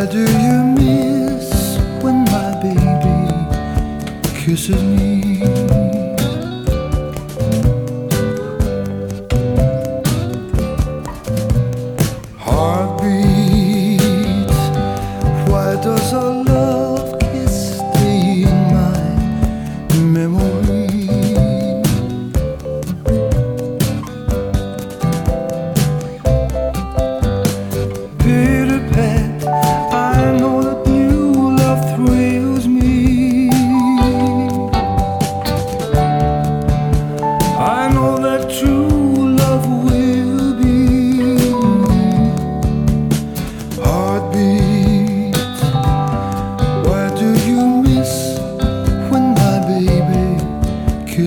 Why do you miss when my baby kisses me? Heartbeat. why does our love kiss stay in my memory?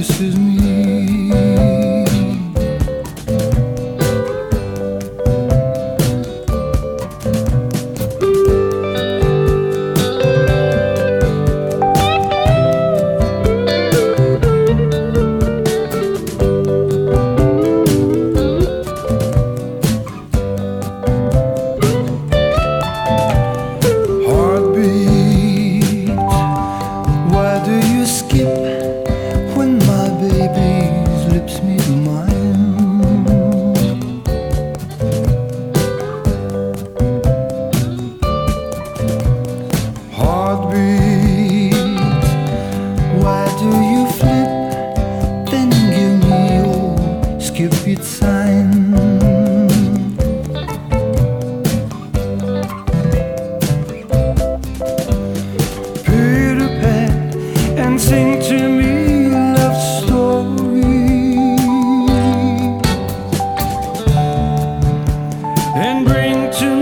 Baby kisses me? and sing to me love stories and bring to